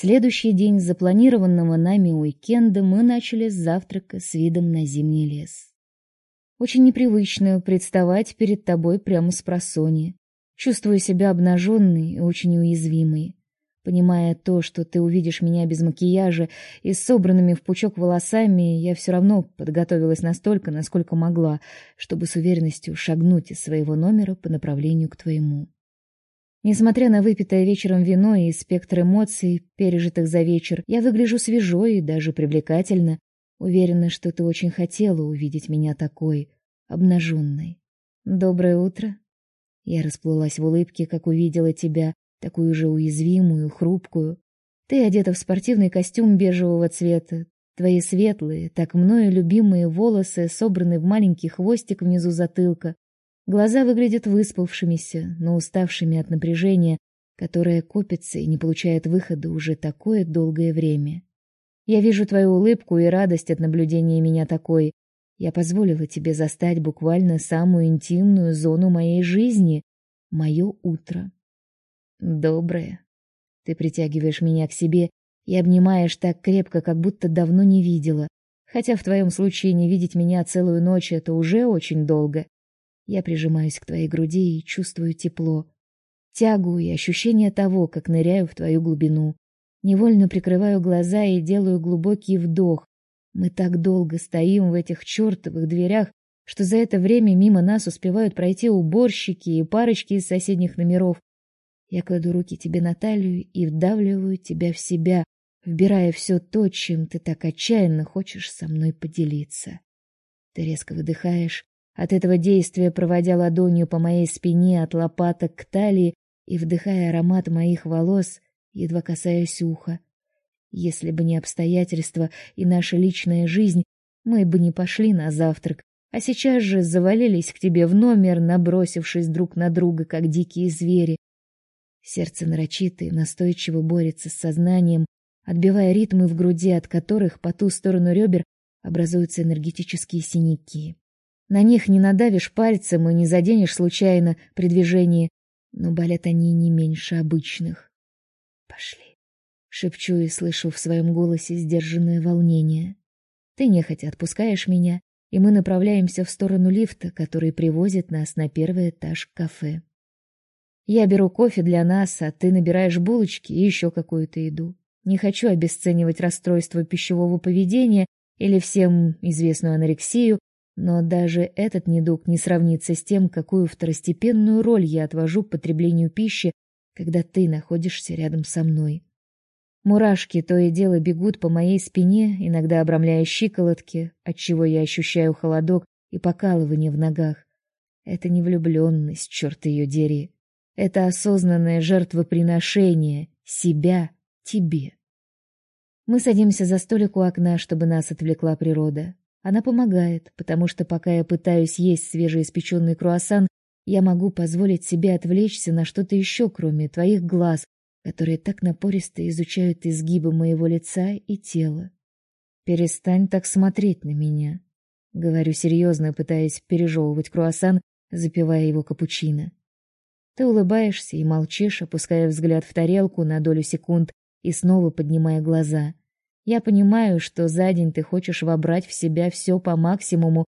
Следующий день запланированного нами уикенда мы начали с завтрака с видом на зимний лес. Очень непривычно представать перед тобой прямо с просони. Чувствую себя обнаженной и очень уязвимой. Понимая то, что ты увидишь меня без макияжа и собранными в пучок волосами, я все равно подготовилась настолько, насколько могла, чтобы с уверенностью шагнуть из своего номера по направлению к твоему. Несмотря на выпитое вечером вино и спектр эмоций, пережитых за вечер, я выгляжу свежо и даже привлекательно. Уверена, что ты очень хотела увидеть меня такой, обнаженной. Доброе утро. Я расплылась в улыбке, как увидела тебя, такую же уязвимую, хрупкую. Ты одета в спортивный костюм бежевого цвета. Твои светлые, так мною любимые волосы собраны в маленький хвостик внизу затылка. Глаза выглядят выспавшимися, но уставшими от напряжения, которое копится и не получает выхода уже такое долгое время. Я вижу твою улыбку и радость от наблюдения меня такой. Я позволила тебе застать буквально самую интимную зону моей жизни мое утро. Доброе. Ты притягиваешь меня к себе и обнимаешь так крепко, как будто давно не видела. Хотя в твоем случае не видеть меня целую ночь это уже очень долго. Я прижимаюсь к твоей груди и чувствую тепло, тягу и ощущение того, как ныряю в твою глубину. Невольно прикрываю глаза и делаю глубокий вдох. Мы так долго стоим в этих чертовых дверях, что за это время мимо нас успевают пройти уборщики и парочки из соседних номеров. Я кладу руки тебе на талию и вдавливаю тебя в себя, вбирая все то, чем ты так отчаянно хочешь со мной поделиться. Ты резко выдыхаешь, от этого действия проводя ладонью по моей спине от лопаток к талии и вдыхая аромат моих волос, едва касаясь уха. Если бы не обстоятельства и наша личная жизнь, мы бы не пошли на завтрак, а сейчас же завалились к тебе в номер, набросившись друг на друга, как дикие звери, Сердце нарочито и настойчиво борется с сознанием, отбивая ритмы в груди, от которых по ту сторону ребер образуются энергетические синяки. На них не надавишь пальцем и не заденешь случайно при движении, но болят они не меньше обычных. Пошли, шепчу и слышу в своем голосе сдержанное волнение. Ты нехотя отпускаешь меня, и мы направляемся в сторону лифта, который привозит нас на первый этаж кафе. Я беру кофе для нас, а ты набираешь булочки и еще какую-то еду. Не хочу обесценивать расстройство пищевого поведения или всем известную анорексию, но даже этот недуг не сравнится с тем, какую второстепенную роль я отвожу потреблению пищи, когда ты находишься рядом со мной. Мурашки то и дело бегут по моей спине, иногда обрамляя щиколотки, отчего я ощущаю холодок и покалывание в ногах. Это не влюбленность, черт ее дери. Это осознанное жертвоприношение себя тебе. Мы садимся за столик у окна, чтобы нас отвлекла природа. Она помогает, потому что пока я пытаюсь есть свежеиспеченный круассан, я могу позволить себе отвлечься на что-то еще, кроме твоих глаз, которые так напористо изучают изгибы моего лица и тела. Перестань так смотреть на меня, говорю серьезно, пытаясь пережевывать круассан, запивая его капучино. Ты улыбаешься и молчишь, опуская взгляд в тарелку на долю секунд и снова поднимая глаза. Я понимаю, что за день ты хочешь вобрать в себя все по максимуму,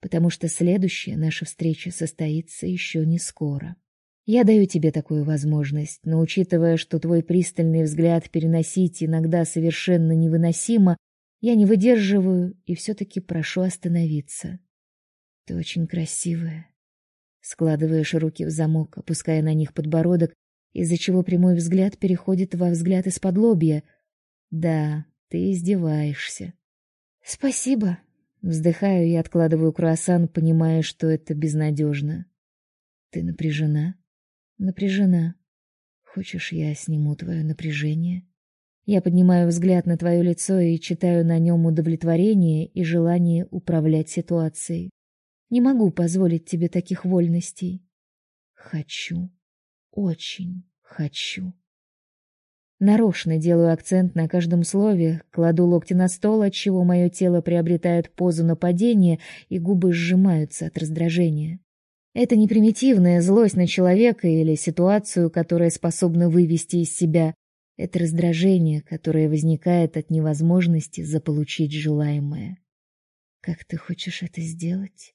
потому что следующая наша встреча состоится еще не скоро. Я даю тебе такую возможность, но учитывая, что твой пристальный взгляд переносить иногда совершенно невыносимо, я не выдерживаю и все таки прошу остановиться. Ты очень красивая, Складываешь руки в замок, опуская на них подбородок, из-за чего прямой взгляд переходит во взгляд из-под лобья. Да, ты издеваешься. Спасибо. Вздыхаю и откладываю круассан, понимая, что это безнадежно. Ты напряжена? Напряжена. Хочешь, я сниму твое напряжение? Я поднимаю взгляд на твое лицо и читаю на нем удовлетворение и желание управлять ситуацией. Не могу позволить тебе таких вольностей. Хочу. Очень хочу. Нарочно делаю акцент на каждом слове, кладу локти на стол, отчего мое тело приобретает позу нападения и губы сжимаются от раздражения. Это не примитивная злость на человека или ситуацию, которая способна вывести из себя. Это раздражение, которое возникает от невозможности заполучить желаемое. Как ты хочешь это сделать?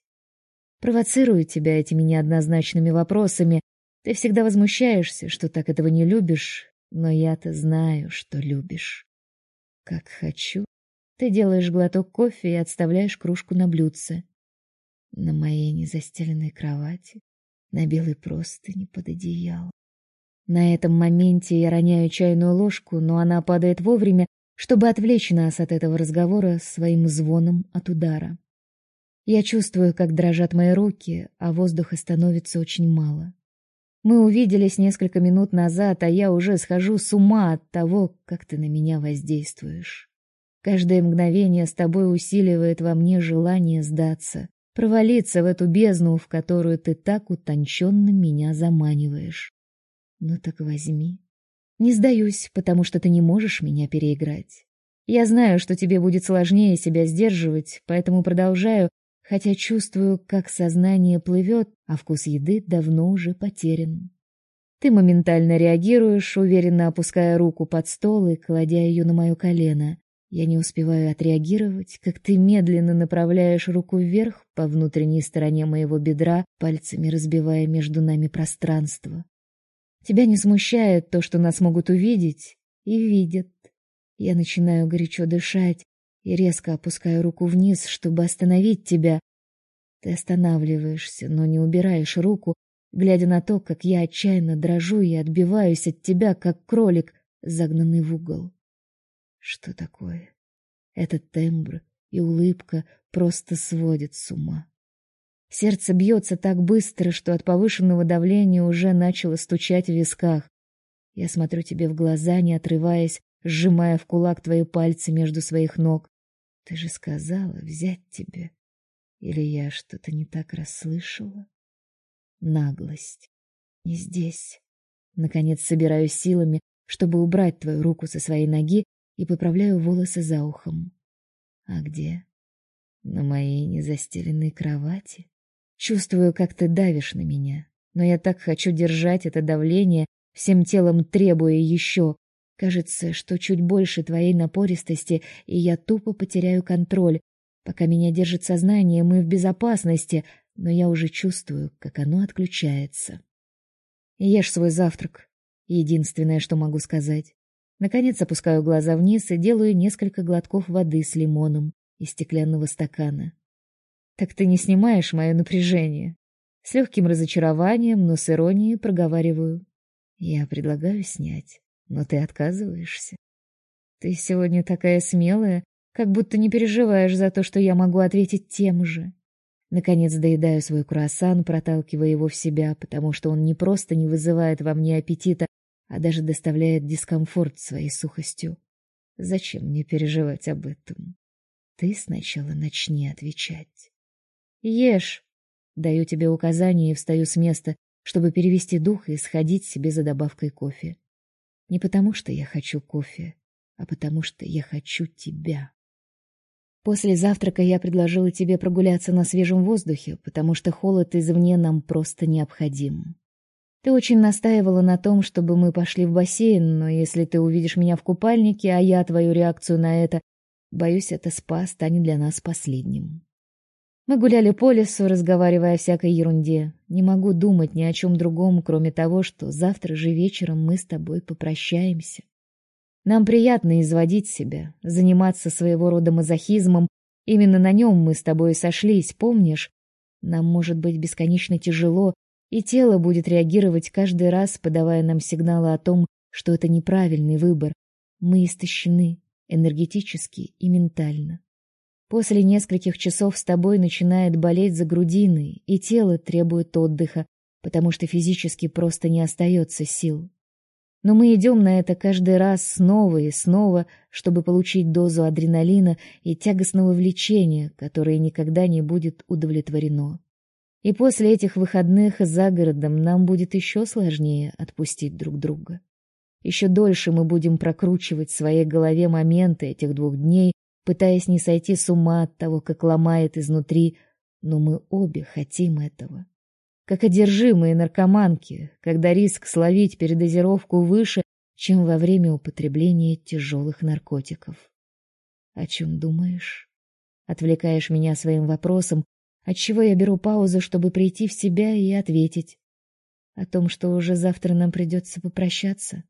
Провоцирую тебя этими неоднозначными вопросами. Ты всегда возмущаешься, что так этого не любишь, но я-то знаю, что любишь. Как хочу. Ты делаешь глоток кофе и отставляешь кружку на блюдце. На моей незастеленной кровати, на белой простыни под одеялом. На этом моменте я роняю чайную ложку, но она падает вовремя, чтобы отвлечь нас от этого разговора своим звоном от удара. Я чувствую, как дрожат мои руки, а воздуха становится очень мало. Мы увиделись несколько минут назад, а я уже схожу с ума от того, как ты на меня воздействуешь. Каждое мгновение с тобой усиливает во мне желание сдаться, провалиться в эту бездну, в которую ты так утонченно меня заманиваешь. Ну так возьми. Не сдаюсь, потому что ты не можешь меня переиграть. Я знаю, что тебе будет сложнее себя сдерживать, поэтому продолжаю, хотя чувствую, как сознание плывет, а вкус еды давно уже потерян. Ты моментально реагируешь, уверенно опуская руку под стол и кладя ее на мое колено. Я не успеваю отреагировать, как ты медленно направляешь руку вверх по внутренней стороне моего бедра, пальцами разбивая между нами пространство. Тебя не смущает то, что нас могут увидеть и видят. Я начинаю горячо дышать и резко опускаю руку вниз, чтобы остановить тебя. Ты останавливаешься, но не убираешь руку, глядя на то, как я отчаянно дрожу и отбиваюсь от тебя, как кролик, загнанный в угол. Что такое? Этот тембр и улыбка просто сводят с ума. Сердце бьется так быстро, что от повышенного давления уже начало стучать в висках. Я смотрю тебе в глаза, не отрываясь, сжимая в кулак твои пальцы между своих ног. Ты же сказала взять тебе. Или я что-то не так расслышала? Наглость. Не здесь. Наконец собираюсь силами, чтобы убрать твою руку со своей ноги и поправляю волосы за ухом. А где? На моей незастеленной кровати. Чувствую, как ты давишь на меня, но я так хочу держать это давление, всем телом требуя еще. Кажется, что чуть больше твоей напористости, и я тупо потеряю контроль. Пока меня держит сознание, мы в безопасности, но я уже чувствую, как оно отключается. Ешь свой завтрак. Единственное, что могу сказать. Наконец опускаю глаза вниз и делаю несколько глотков воды с лимоном из стеклянного стакана. Так ты не снимаешь мое напряжение. С легким разочарованием, но с иронией проговариваю. Я предлагаю снять, но ты отказываешься. Ты сегодня такая смелая, как будто не переживаешь за то, что я могу ответить тем же. Наконец доедаю свой круассан, проталкивая его в себя, потому что он не просто не вызывает во мне аппетита, а даже доставляет дискомфорт своей сухостью. Зачем мне переживать об этом? Ты сначала начни отвечать. Ешь. Даю тебе указание и встаю с места, чтобы перевести дух и сходить себе за добавкой кофе. Не потому, что я хочу кофе, а потому что я хочу тебя. После завтрака я предложила тебе прогуляться на свежем воздухе, потому что холод извне нам просто необходим. Ты очень настаивала на том, чтобы мы пошли в бассейн, но если ты увидишь меня в купальнике, а я твою реакцию на это, боюсь, это спа станет для нас последним. Мы гуляли по лесу, разговаривая о всякой ерунде. Не могу думать ни о чем другом, кроме того, что завтра же вечером мы с тобой попрощаемся. Нам приятно изводить себя, заниматься своего рода мазохизмом. Именно на нем мы с тобой сошлись, помнишь? Нам может быть бесконечно тяжело, и тело будет реагировать каждый раз, подавая нам сигналы о том, что это неправильный выбор. Мы истощены энергетически и ментально. После нескольких часов с тобой начинает болеть за грудиной, и тело требует отдыха, потому что физически просто не остается сил. Но мы идем на это каждый раз снова и снова, чтобы получить дозу адреналина и тягостного влечения, которое никогда не будет удовлетворено. И после этих выходных за городом нам будет еще сложнее отпустить друг друга. Еще дольше мы будем прокручивать в своей голове моменты этих двух дней, пытаясь не сойти с ума от того, как ломает изнутри, но мы обе хотим этого. Как одержимые наркоманки, когда риск словить передозировку выше, чем во время употребления тяжелых наркотиков. О чем думаешь? Отвлекаешь меня своим вопросом, отчего я беру паузу, чтобы прийти в себя и ответить. О том, что уже завтра нам придется попрощаться.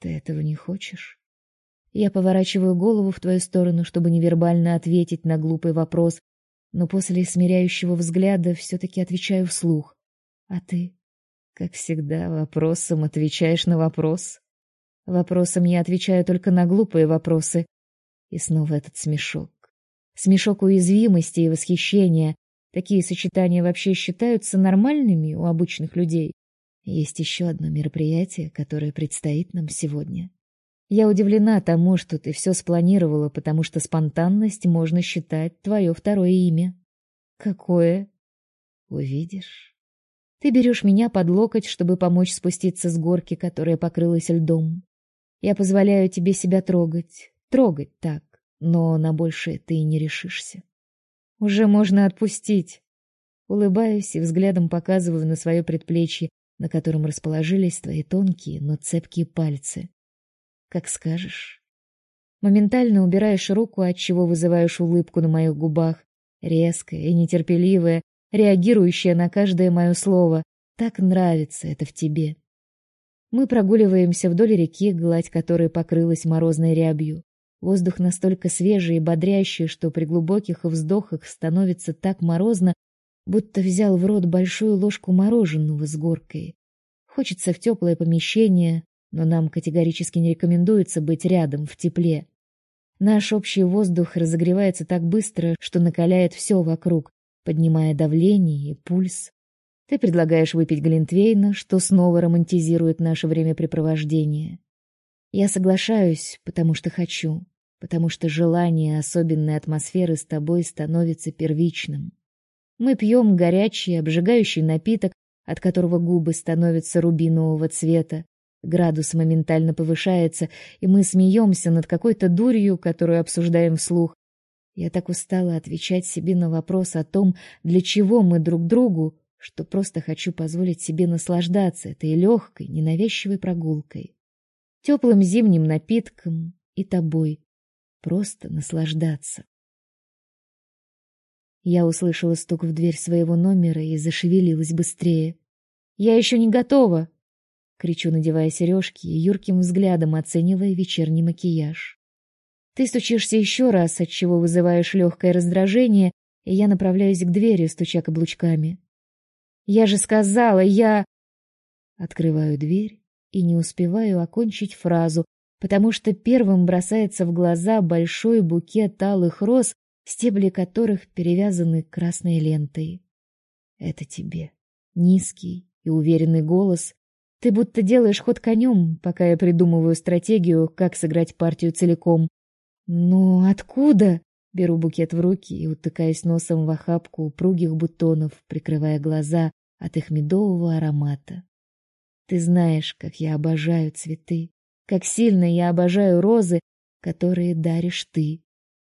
Ты этого не хочешь? Я поворачиваю голову в твою сторону, чтобы невербально ответить на глупый вопрос, но после смиряющего взгляда все таки отвечаю вслух. А ты, как всегда, вопросом отвечаешь на вопрос. Вопросом я отвечаю только на глупые вопросы. И снова этот смешок. Смешок уязвимости и восхищения. Такие сочетания вообще считаются нормальными у обычных людей. Есть еще одно мероприятие, которое предстоит нам сегодня. Я удивлена тому, что ты все спланировала, потому что спонтанность можно считать твое второе имя. Какое? Увидишь. Ты берешь меня под локоть, чтобы помочь спуститься с горки, которая покрылась льдом. Я позволяю тебе себя трогать, трогать так, но на большее ты и не решишься. Уже можно отпустить. Улыбаюсь и взглядом показываю на свое предплечье, на котором расположились твои тонкие, но цепкие пальцы. Как скажешь. Моментально убираешь руку, от чего вызываешь улыбку на моих губах, резкая и нетерпеливая, реагирующая на каждое мое слово. Так нравится это в тебе. Мы прогуливаемся вдоль реки, гладь которой покрылась морозной рябью. Воздух настолько свежий и бодрящий, что при глубоких вздохах становится так морозно, будто взял в рот большую ложку мороженого с горкой. Хочется в теплое помещение, но нам категорически не рекомендуется быть рядом в тепле. Наш общий воздух разогревается так быстро, что накаляет все вокруг, поднимая давление и пульс. Ты предлагаешь выпить глинтвейна, что снова романтизирует наше времяпрепровождение. Я соглашаюсь, потому что хочу, потому что желание особенной атмосферы с тобой становится первичным. Мы пьем горячий, обжигающий напиток, от которого губы становятся рубинового цвета. Градус моментально повышается, и мы смеемся над какой-то дурью, которую обсуждаем вслух. Я так устала отвечать себе на вопрос о том, для чего мы друг другу, что просто хочу позволить себе наслаждаться этой легкой, ненавязчивой прогулкой. Теплым зимним напитком и тобой. Просто наслаждаться. Я услышала стук в дверь своего номера и зашевелилась быстрее. «Я еще не готова!» Кричу, надевая сережки и юрким взглядом оценивая вечерний макияж. Ты стучишься еще раз, от чего вызываешь легкое раздражение, и я направляюсь к двери, стуча каблучками. «Я же сказала, я...» Открываю дверь и не успеваю окончить фразу, потому что первым бросается в глаза большой букет алых роз, стебли которых перевязаны красной лентой. Это тебе. Низкий и уверенный голос. Ты будто делаешь ход конем, пока я придумываю стратегию, как сыграть партию целиком. Но откуда? Беру букет в руки и утыкаюсь носом в охапку упругих бутонов, прикрывая глаза от их медового аромата. Ты знаешь, как я обожаю цветы, как сильно я обожаю розы, которые даришь ты.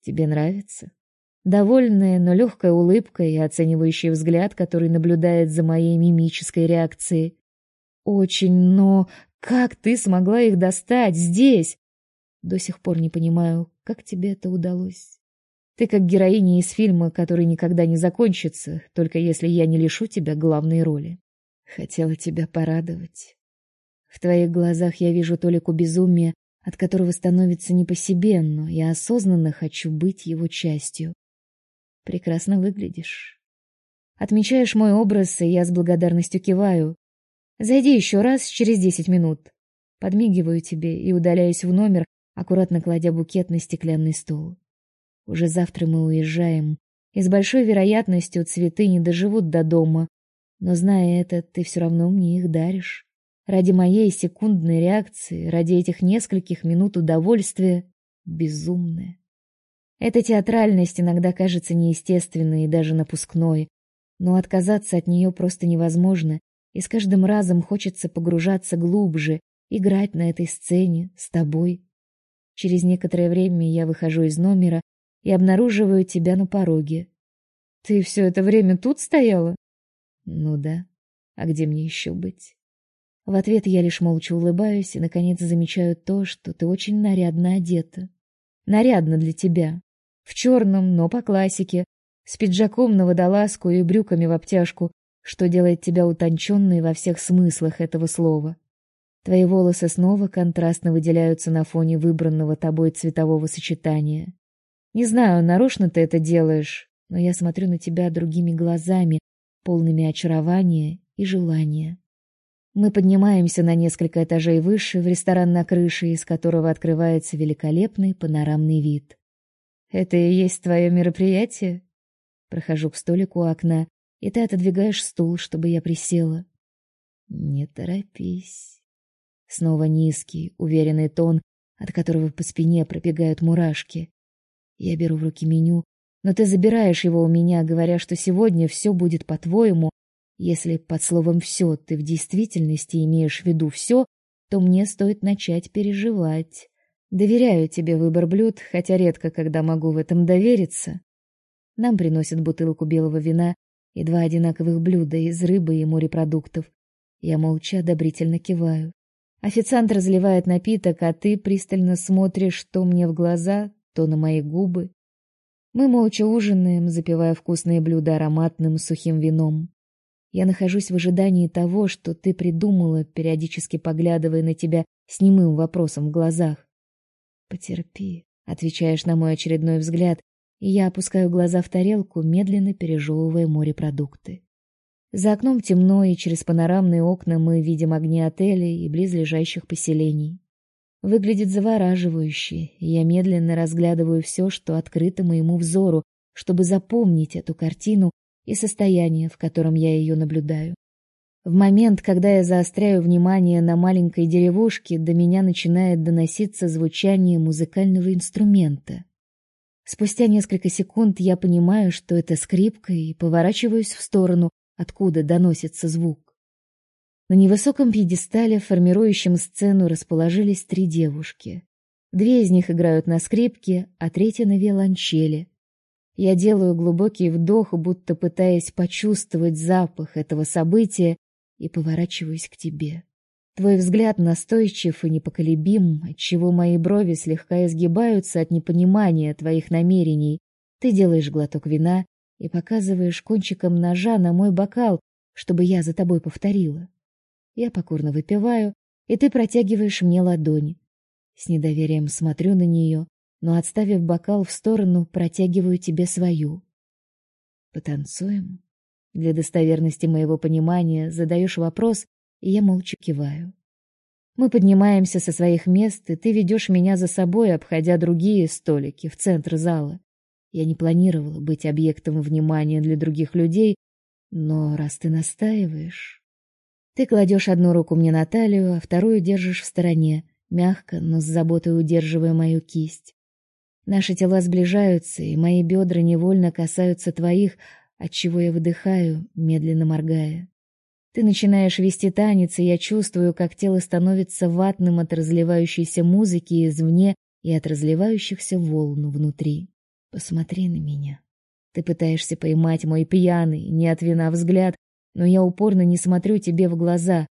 Тебе нравится? Довольная, но легкая улыбка и оценивающий взгляд, который наблюдает за моей мимической реакцией. Очень, но как ты смогла их достать здесь? До сих пор не понимаю, как тебе это удалось. Ты как героиня из фильма, который никогда не закончится, только если я не лишу тебя главной роли. Хотела тебя порадовать. В твоих глазах я вижу толику безумия, от которого становится не по себе, но я осознанно хочу быть его частью. Прекрасно выглядишь. Отмечаешь мой образ, и я с благодарностью киваю. Зайди еще раз через десять минут. Подмигиваю тебе и удаляюсь в номер, аккуратно кладя букет на стеклянный стол. Уже завтра мы уезжаем, и с большой вероятностью цветы не доживут до дома, но зная это, ты все равно мне их даришь. Ради моей секундной реакции, ради этих нескольких минут удовольствия, безумная. Эта театральность иногда кажется неестественной и даже напускной, но отказаться от нее просто невозможно, и с каждым разом хочется погружаться глубже, играть на этой сцене с тобой. Через некоторое время я выхожу из номера и обнаруживаю тебя на пороге. Ты все это время тут стояла? Ну да. А где мне еще быть? В ответ я лишь молча улыбаюсь и наконец замечаю то, что ты очень нарядно одета. Нарядно для тебя. В черном, но по классике, с пиджаком на водолазку и брюками в обтяжку, что делает тебя утонченной во всех смыслах этого слова. Твои волосы снова контрастно выделяются на фоне выбранного тобой цветового сочетания. Не знаю, нарочно ты это делаешь, но я смотрю на тебя другими глазами, полными очарования и желания. Мы поднимаемся на несколько этажей выше в ресторан на крыше, из которого открывается великолепный панорамный вид. Это и есть твое мероприятие? Прохожу к столику у окна, и ты отодвигаешь стул, чтобы я присела. Не торопись. Снова низкий, уверенный тон, от которого по спине пробегают мурашки. Я беру в руки меню, но ты забираешь его у меня, говоря, что сегодня все будет по-твоему. Если под словом «все» ты в действительности имеешь в виду все, то мне стоит начать переживать. Доверяю тебе выбор блюд, хотя редко когда могу в этом довериться. Нам приносят бутылку белого вина и два одинаковых блюда из рыбы и морепродуктов. Я молча одобрительно киваю. Официант разливает напиток, а ты пристально смотришь то мне в глаза, то на мои губы. Мы молча ужинаем, запивая вкусные блюда ароматным сухим вином. Я нахожусь в ожидании того, что ты придумала, периодически поглядывая на тебя с немым вопросом в глазах. Потерпи, отвечаешь на мой очередной взгляд, я опускаю глаза в тарелку, медленно пережевывая морепродукты. За окном темно, и через панорамные окна мы видим огни отелей и близлежащих поселений. Выглядит завораживающе, и я медленно разглядываю все, что открыто моему взору, чтобы запомнить эту картину и состояние, в котором я ее наблюдаю. В момент, когда я заостряю внимание на маленькой деревушке, до меня начинает доноситься звучание музыкального инструмента. Спустя несколько секунд я понимаю, что это скрипка, и поворачиваюсь в сторону, откуда доносится звук. На невысоком пьедестале, формирующем сцену, расположились три девушки. Две из них играют на скрипке, а третья на виолончели. Я делаю глубокий вдох, будто пытаясь почувствовать запах этого события, и поворачиваюсь к тебе. Твой взгляд настойчив и непоколебим, отчего мои брови слегка изгибаются от непонимания твоих намерений. Ты делаешь глоток вина и показываешь кончиком ножа на мой бокал, чтобы я за тобой повторила. Я покорно выпиваю, и ты протягиваешь мне ладонь. С недоверием смотрю на нее, но отставив бокал в сторону, протягиваю тебе свою. Потанцуем? Для достоверности моего понимания задаешь вопрос, и я молча киваю. Мы поднимаемся со своих мест, и ты ведешь меня за собой, обходя другие столики в центр зала. Я не планировала быть объектом внимания для других людей, но раз ты настаиваешь... Ты кладешь одну руку мне на талию, а вторую держишь в стороне, мягко, но с заботой удерживая мою кисть. Наши тела сближаются, и мои бедра невольно касаются твоих, отчего я выдыхаю, медленно моргая. Ты начинаешь вести танец, и я чувствую, как тело становится ватным от разливающейся музыки извне и от разливающихся волн внутри. Посмотри на меня. Ты пытаешься поймать мой пьяный, не от вина взгляд, но я упорно не смотрю тебе в глаза,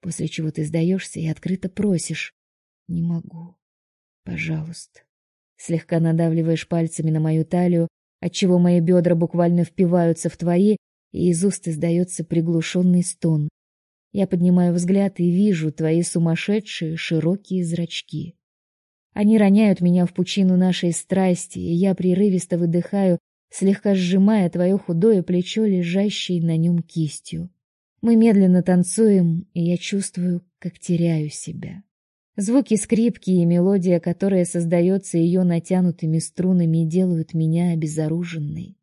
после чего ты сдаешься и открыто просишь: "Не могу. Пожалуйста". Слегка надавливаешь пальцами на мою талию, отчего мои бедра буквально впиваются в твои, и из уст издается приглушенный стон. Я поднимаю взгляд и вижу твои сумасшедшие широкие зрачки. Они роняют меня в пучину нашей страсти, и я прерывисто выдыхаю, слегка сжимая твое худое плечо, лежащее на нем кистью. Мы медленно танцуем, и я чувствую, как теряю себя. Звуки скрипки и мелодия, которая создается ее натянутыми струнами, делают меня обезоруженной.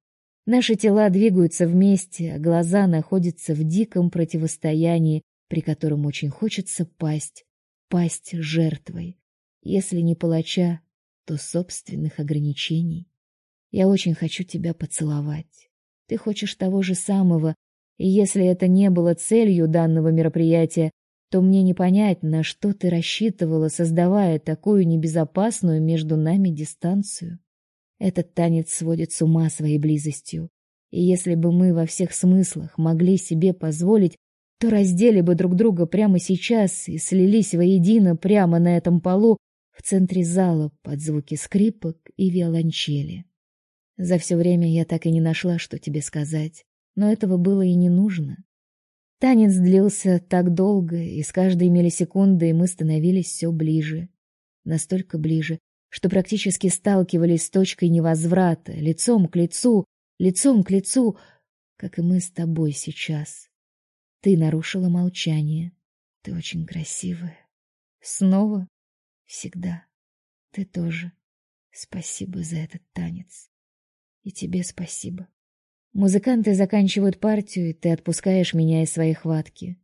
Наши тела двигаются вместе, а глаза находятся в диком противостоянии, при котором очень хочется пасть, пасть жертвой если не палача, то собственных ограничений. Я очень хочу тебя поцеловать. Ты хочешь того же самого, и если это не было целью данного мероприятия, то мне не понять, на что ты рассчитывала, создавая такую небезопасную между нами дистанцию. Этот танец сводит с ума своей близостью. И если бы мы во всех смыслах могли себе позволить, то раздели бы друг друга прямо сейчас и слились воедино прямо на этом полу в центре зала под звуки скрипок и виолончели. За все время я так и не нашла, что тебе сказать, но этого было и не нужно. Танец длился так долго, и с каждой миллисекундой мы становились все ближе. Настолько ближе, что практически сталкивались с точкой невозврата, лицом к лицу, лицом к лицу, как и мы с тобой сейчас. Ты нарушила молчание. Ты очень красивая. Снова? Всегда. Ты тоже. Спасибо за этот танец. И тебе спасибо. Музыканты заканчивают партию, и ты отпускаешь меня из своей хватки.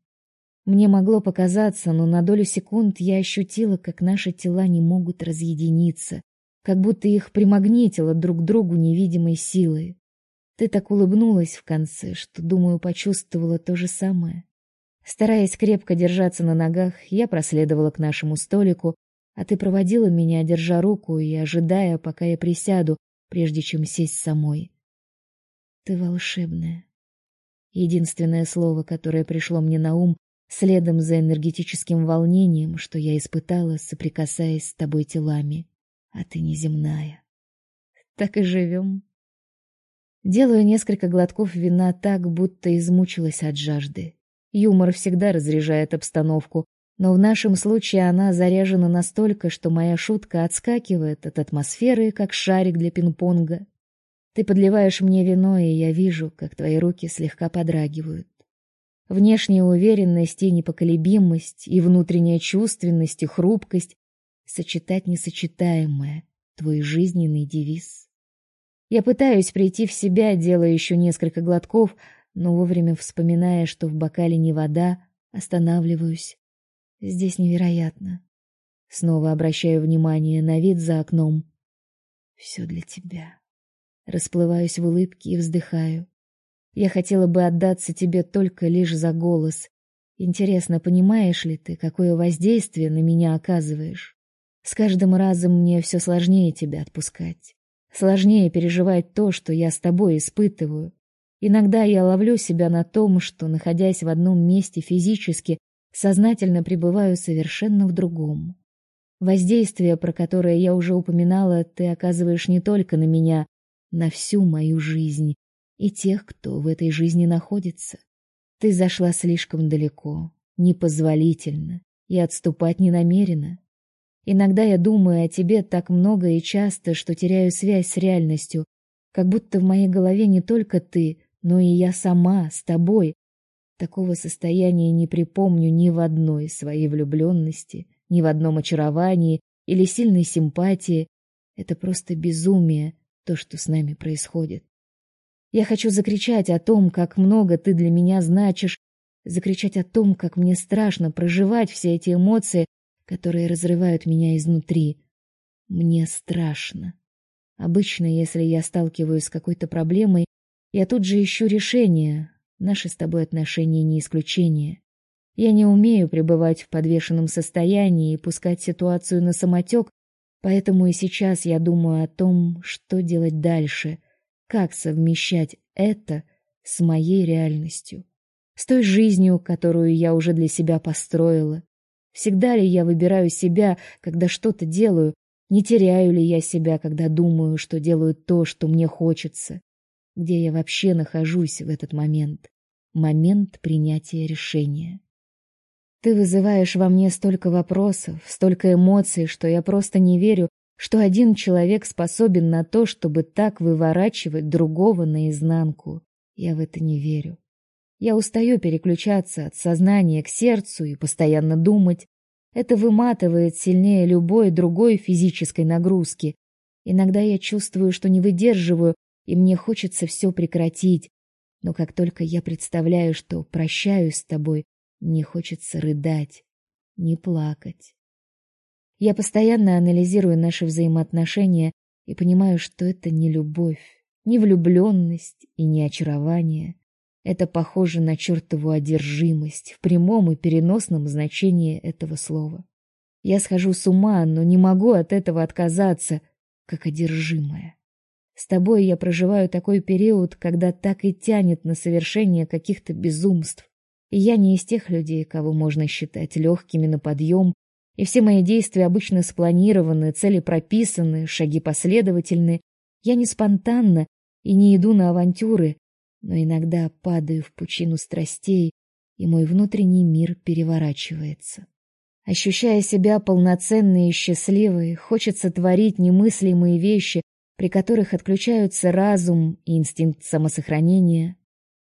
Мне могло показаться, но на долю секунд я ощутила, как наши тела не могут разъединиться, как будто их примагнитило друг к другу невидимой силой. Ты так улыбнулась в конце, что, думаю, почувствовала то же самое. Стараясь крепко держаться на ногах, я проследовала к нашему столику, а ты проводила меня, держа руку и ожидая, пока я присяду, прежде чем сесть самой. Ты волшебная. Единственное слово, которое пришло мне на ум, следом за энергетическим волнением, что я испытала, соприкасаясь с тобой телами. А ты неземная. Так и живем. Делаю несколько глотков вина так, будто измучилась от жажды. Юмор всегда разряжает обстановку, но в нашем случае она заряжена настолько, что моя шутка отскакивает от атмосферы, как шарик для пинг-понга. Ты подливаешь мне вино, и я вижу, как твои руки слегка подрагивают. Внешняя уверенность и непоколебимость, и внутренняя чувственность, и хрупкость — сочетать несочетаемое, твой жизненный девиз. Я пытаюсь прийти в себя, делая еще несколько глотков, но вовремя вспоминая, что в бокале не вода, останавливаюсь Здесь невероятно. Снова обращаю внимание на вид за окном. Все для тебя. Расплываюсь в улыбке и вздыхаю. Я хотела бы отдаться тебе только лишь за голос. Интересно, понимаешь ли ты, какое воздействие на меня оказываешь? С каждым разом мне все сложнее тебя отпускать. Сложнее переживать то, что я с тобой испытываю. Иногда я ловлю себя на том, что, находясь в одном месте физически, сознательно пребываю совершенно в другом. Воздействие, про которое я уже упоминала, ты оказываешь не только на меня, на всю мою жизнь и тех, кто в этой жизни находится. Ты зашла слишком далеко, непозволительно, и отступать не намерена. Иногда я думаю о тебе так много и часто, что теряю связь с реальностью, как будто в моей голове не только ты, но и я сама с тобой, Такого состояния не припомню ни в одной своей влюбленности, ни в одном очаровании или сильной симпатии. Это просто безумие, то, что с нами происходит. Я хочу закричать о том, как много ты для меня значишь, закричать о том, как мне страшно проживать все эти эмоции, которые разрывают меня изнутри. Мне страшно. Обычно, если я сталкиваюсь с какой-то проблемой, я тут же ищу решение, Наши с тобой отношения не исключение. Я не умею пребывать в подвешенном состоянии и пускать ситуацию на самотек, поэтому и сейчас я думаю о том, что делать дальше, как совмещать это с моей реальностью, с той жизнью, которую я уже для себя построила. Всегда ли я выбираю себя, когда что-то делаю, не теряю ли я себя, когда думаю, что делаю то, что мне хочется? где я вообще нахожусь в этот момент, момент принятия решения. Ты вызываешь во мне столько вопросов, столько эмоций, что я просто не верю, что один человек способен на то, чтобы так выворачивать другого наизнанку. Я в это не верю. Я устаю переключаться от сознания к сердцу и постоянно думать. Это выматывает сильнее любой другой физической нагрузки. Иногда я чувствую, что не выдерживаю и мне хочется все прекратить. Но как только я представляю, что прощаюсь с тобой, мне хочется рыдать, не плакать. Я постоянно анализирую наши взаимоотношения и понимаю, что это не любовь, не влюбленность и не очарование. Это похоже на чертову одержимость в прямом и переносном значении этого слова. Я схожу с ума, но не могу от этого отказаться, как одержимая. С тобой я проживаю такой период, когда так и тянет на совершение каких-то безумств. И я не из тех людей, кого можно считать легкими на подъем, и все мои действия обычно спланированы, цели прописаны, шаги последовательны. Я не спонтанно и не иду на авантюры, но иногда падаю в пучину страстей, и мой внутренний мир переворачивается. Ощущая себя полноценной и счастливой, хочется творить немыслимые вещи, при которых отключаются разум и инстинкт самосохранения.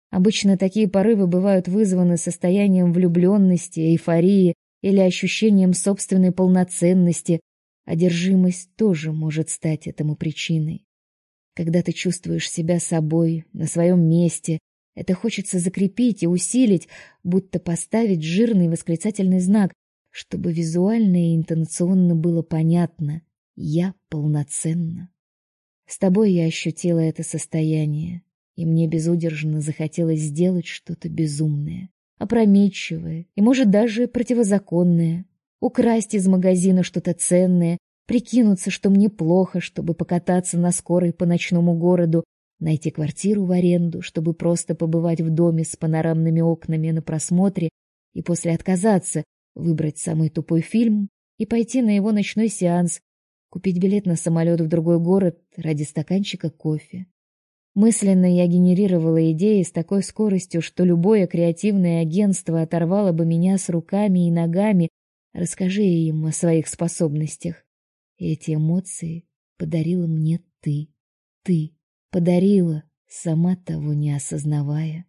Обычно такие порывы бывают вызваны состоянием влюбленности, эйфории или ощущением собственной полноценности. Одержимость тоже может стать этому причиной. Когда ты чувствуешь себя собой, на своем месте, это хочется закрепить и усилить, будто поставить жирный восклицательный знак, чтобы визуально и интонационно было понятно: я полноценна. С тобой я ощутила это состояние, и мне безудержно захотелось сделать что-то безумное, опрометчивое и, может, даже противозаконное, украсть из магазина что-то ценное, прикинуться, что мне плохо, чтобы покататься на скорой по ночному городу, найти квартиру в аренду, чтобы просто побывать в доме с панорамными окнами на просмотре и после отказаться, выбрать самый тупой фильм и пойти на его ночной сеанс, купить билет на самолет в другой город ради стаканчика кофе. Мысленно я генерировала идеи с такой скоростью, что любое креативное агентство оторвало бы меня с руками и ногами, расскажи им о своих способностях. Эти эмоции подарила мне ты. Ты подарила, сама того не осознавая.